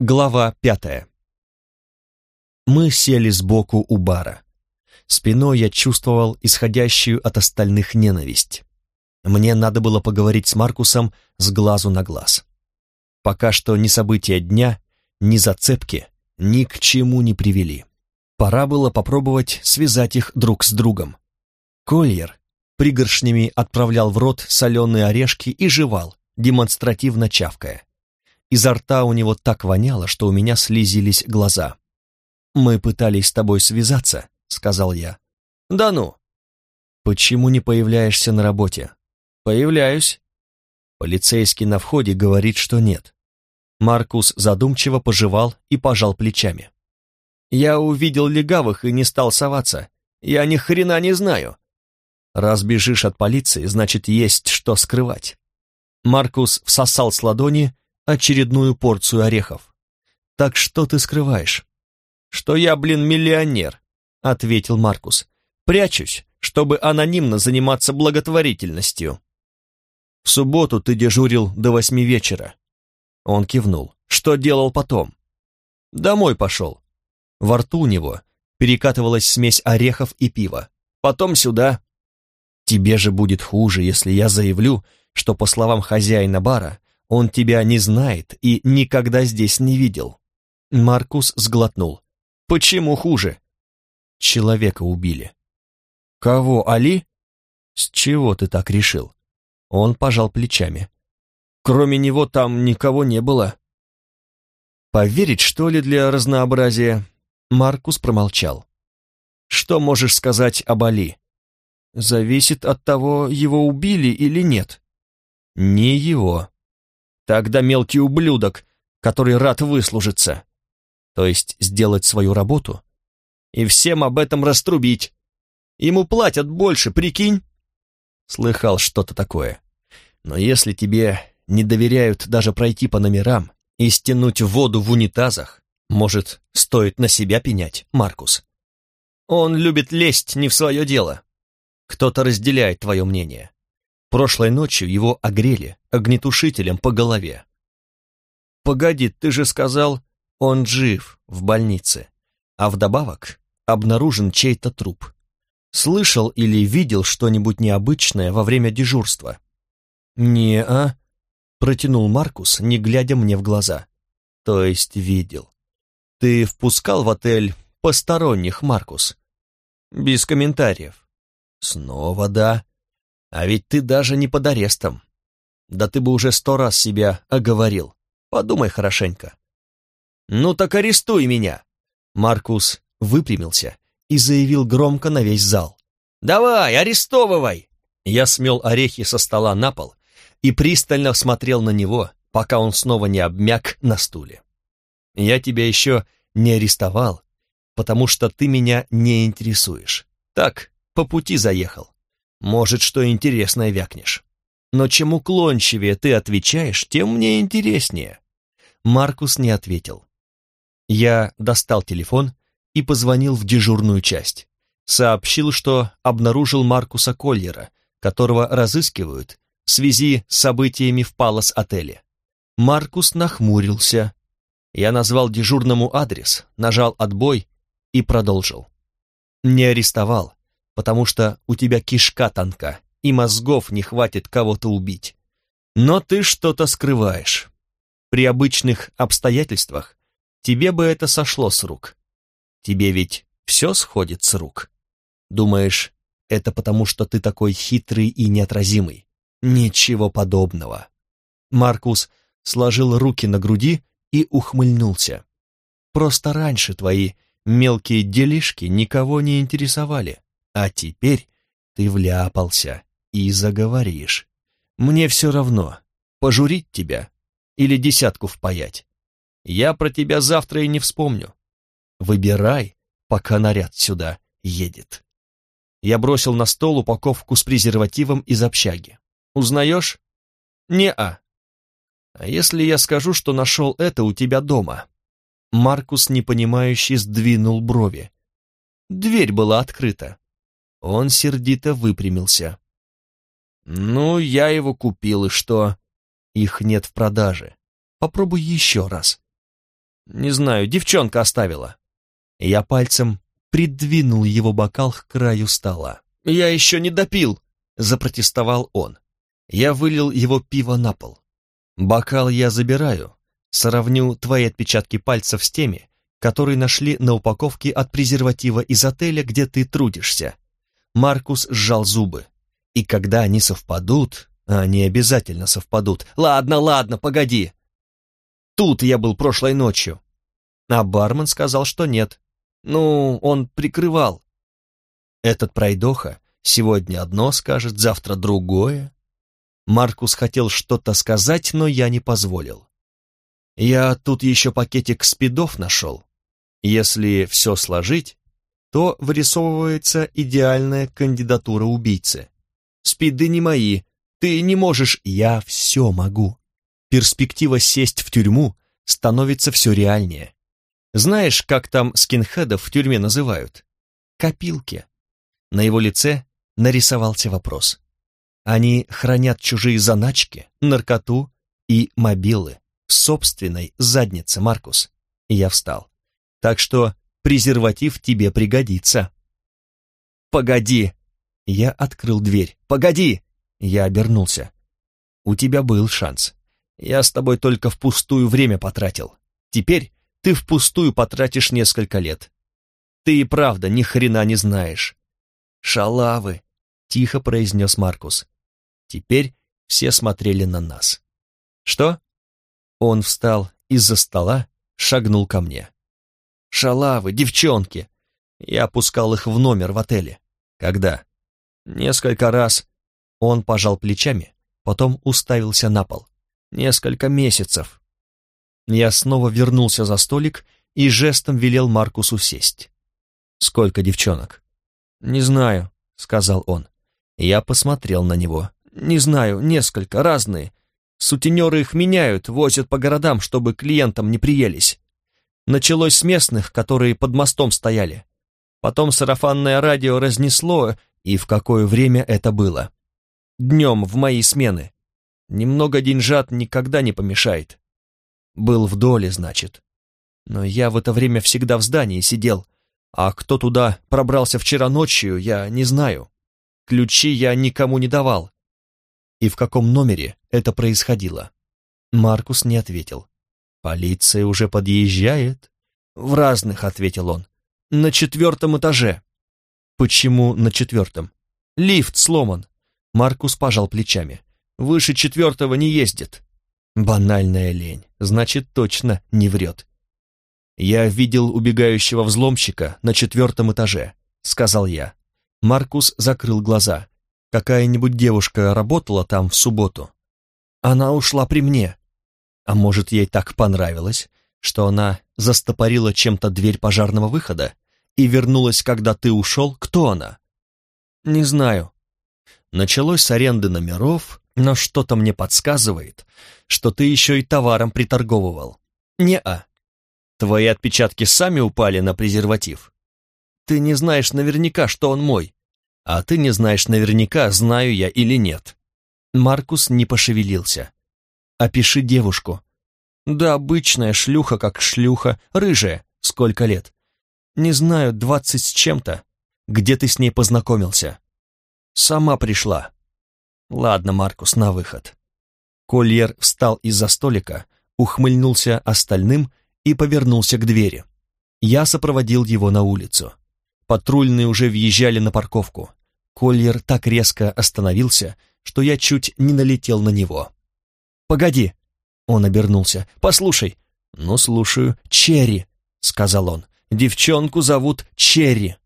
Глава пятая. Мы сели сбоку у бара. Спиной я чувствовал исходящую от остальных ненависть. Мне надо было поговорить с Маркусом с глазу на глаз. Пока что ни события дня, ни зацепки ни к чему не привели. Пора было попробовать связать их друг с другом. Кольер пригоршнями отправлял в рот соленые орешки и жевал, демонстративно чавкая. Изо рта у него так воняло, что у меня слезились глаза. «Мы пытались с тобой связаться», — сказал я. «Да ну!» «Почему не появляешься на работе?» «Появляюсь». Полицейский на входе говорит, что нет. Маркус задумчиво пожевал и пожал плечами. «Я увидел легавых и не стал соваться. Я ни хрена не знаю». «Раз бежишь от полиции, значит, есть что скрывать». Маркус всосал с ладони очередную порцию орехов. «Так что ты скрываешь?» «Что я, блин, миллионер», — ответил Маркус. «Прячусь, чтобы анонимно заниматься благотворительностью». «В субботу ты дежурил до восьми вечера». Он кивнул. «Что делал потом?» «Домой пошел». Во рту у него перекатывалась смесь орехов и пива. «Потом сюда». «Тебе же будет хуже, если я заявлю, что, по словам хозяина бара, он тебя не знает и никогда здесь не видел. Маркус сглотнул. Почему хуже? Человека убили. Кого, Али? С чего ты так решил? Он пожал плечами. Кроме него там никого не было. Поверить, что ли, для разнообразия? Маркус промолчал. Что можешь сказать об Али? Зависит от того, его убили или нет. Не его. Тогда мелкий ублюдок, который рад выслужиться. То есть сделать свою работу и всем об этом раструбить. Ему платят больше, прикинь? Слыхал что-то такое. Но если тебе не доверяют даже пройти по номерам и стянуть воду в унитазах, может, стоит на себя пенять, Маркус? Он любит лезть не в свое дело. Кто-то разделяет твое мнение. Прошлой ночью его огрели огнетушителем по голове. «Погоди, ты же сказал, он жив в больнице, а вдобавок обнаружен чей-то труп. Слышал или видел что-нибудь необычное во время дежурства?» «Не-а», — протянул Маркус, не глядя мне в глаза. «То есть видел. Ты впускал в отель посторонних, Маркус?» «Без комментариев». «Снова да. А ведь ты даже не под арестом. Да ты бы уже сто раз себя оговорил. Подумай хорошенько. Ну так арестуй меня. Маркус выпрямился и заявил громко на весь зал. «Давай, арестовывай!» Я смел орехи со стола на пол и пристально смотрел на него, пока он снова не обмяк на стуле. «Я тебя еще не арестовал, потому что ты меня не интересуешь. Так, по пути заехал. Может, что интересное вякнешь. Но чем уклончивее ты отвечаешь, тем мне интереснее. Маркус не ответил. Я достал телефон и позвонил в дежурную часть. Сообщил, что обнаружил Маркуса Коллера, которого разыскивают в связи с событиями в Палас-отеле. Маркус нахмурился. Я назвал дежурному адрес, нажал «Отбой» и продолжил. Не арестовал, потому что у тебя кишка тонка, и мозгов не хватит кого-то убить. Но ты что-то скрываешь. При обычных обстоятельствах тебе бы это сошло с рук. Тебе ведь все сходит с рук. Думаешь, это потому, что ты такой хитрый и неотразимый? Ничего подобного. Маркус сложил руки на груди и ухмыльнулся. Просто раньше твои мелкие делишки никого не интересовали. А теперь ты вляпался и заговоришь. Мне все равно, пожурить тебя или десятку впаять. Я про тебя завтра и не вспомню. Выбирай, пока наряд сюда едет. Я бросил на стол упаковку с презервативом из общаги. Узнаешь? Не-а. А если я скажу, что нашел это у тебя дома? Маркус, непонимающе, сдвинул брови. Дверь была открыта. Он сердито выпрямился. «Ну, я его купил, и что?» «Их нет в продаже. Попробуй еще раз». Не знаю, девчонка оставила. Я пальцем придвинул его бокал к краю стола. «Я еще не допил!» — запротестовал он. Я вылил его пиво на пол. «Бокал я забираю. Сравню твои отпечатки пальцев с теми, которые нашли на упаковке от презерватива из отеля, где ты трудишься». Маркус сжал зубы. «И когда они совпадут, а они обязательно совпадут. Ладно, ладно, погоди. Тут я был прошлой ночью». А бармен сказал, что нет. Ну, он прикрывал. Этот пройдоха сегодня одно скажет, завтра другое. Маркус хотел что-то сказать, но я не позволил. Я тут еще пакетик спидов нашел. Если все сложить, то вырисовывается идеальная кандидатура убийцы. Спиды не мои, ты не можешь, я все могу. Перспектива сесть в тюрьму становится все реальнее. Знаешь, как там скинхедов в тюрьме называют? Копилки. На его лице нарисовался вопрос. Они хранят чужие заначки, наркоту и мобилы в собственной заднице, Маркус. И я встал. Так что презерватив тебе пригодится. Погоди. Я открыл дверь. Погоди. Я обернулся. У тебя был шанс. Я с тобой только впустую время потратил. Теперь ты впустую потратишь несколько лет. Ты и правда ни хрена не знаешь. Шалавы, тихо произнес Маркус. Теперь все смотрели на нас. Что? Он встал из-за стола, шагнул ко мне. Шалавы, девчонки. Я опускал их в номер в отеле. Когда? Несколько раз. Он пожал плечами, потом уставился на пол. Несколько месяцев. Я снова вернулся за столик и жестом велел Маркусу сесть. «Сколько девчонок?» «Не знаю», — сказал он. Я посмотрел на него. «Не знаю, несколько, разные. Сутенеры их меняют, возят по городам, чтобы клиентам не приелись. Началось с местных, которые под мостом стояли. Потом сарафанное радио разнесло, и в какое время это было. Днем, в мои смены. Немного деньжат никогда не помешает. Был в доле, значит. Но я в это время всегда в здании сидел, а кто туда пробрался вчера ночью, я не знаю. Ключи я никому не давал. И в каком номере это происходило? Маркус не ответил. «Полиция уже подъезжает?» «В разных», — ответил он. «На четвертом этаже». «Почему на четвертом?» «Лифт сломан». Маркус пожал плечами. «Выше четвертого не ездит». «Банальная лень. Значит, точно не врет». «Я видел убегающего взломщика на четвертом этаже», — сказал я. Маркус закрыл глаза. «Какая-нибудь девушка работала там в субботу?» «Она ушла при мне», а может, ей так понравилось, что она застопорила чем-то дверь пожарного выхода и вернулась, когда ты ушел? Кто она? Не знаю. Началось с аренды номеров, но что-то мне подсказывает, что ты еще и товаром приторговывал. Не-а. Твои отпечатки сами упали на презерватив. Ты не знаешь наверняка, что он мой. А ты не знаешь наверняка, знаю я или нет. Маркус не пошевелился. Опиши девушку. Да обычная шлюха, как шлюха, рыжая. Сколько лет? Не знаю, двадцать с чем-то. Где ты с ней познакомился? Сама пришла. Ладно, Маркус, на выход. Кольер встал из-за столика, ухмыльнулся остальным и повернулся к двери. Я сопроводил его на улицу. Патрульные уже въезжали на парковку. Кольер так резко остановился, что я чуть не налетел на него. «Погоди!» Он обернулся. «Послушай!» «Ну, слушаю. Черри!» — сказал он. «Девчонку зовут Черри!»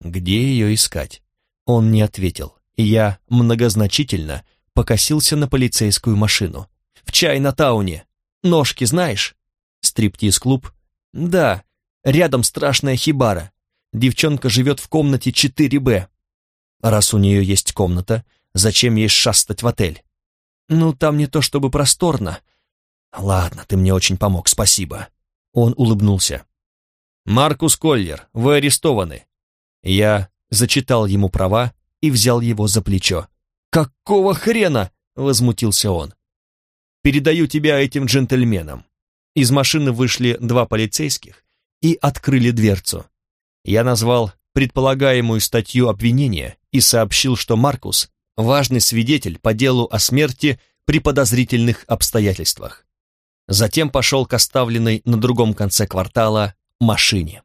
«Где ее искать?» Он не ответил, я многозначительно покосился на полицейскую машину. «В Чайна-тауне! Ножки знаешь?» «Стриптиз-клуб?» «Да, рядом страшная хибара. Девчонка живет в комнате 4Б. Раз у нее есть комната, зачем ей шастать в отель?» «Ну, там не то чтобы просторно». «Ладно, ты мне очень помог, спасибо». Он улыбнулся. «Маркус Коллер, вы арестованы». Я зачитал ему права и взял его за плечо. «Какого хрена?» — возмутился он. «Передаю тебя этим джентльменам. Из машины вышли два полицейских и открыли дверцу. Я назвал предполагаемую статью обвинения и сообщил, что Маркус – важный свидетель по делу о смерти при подозрительных обстоятельствах. Затем пошел к оставленной на другом конце квартала машине.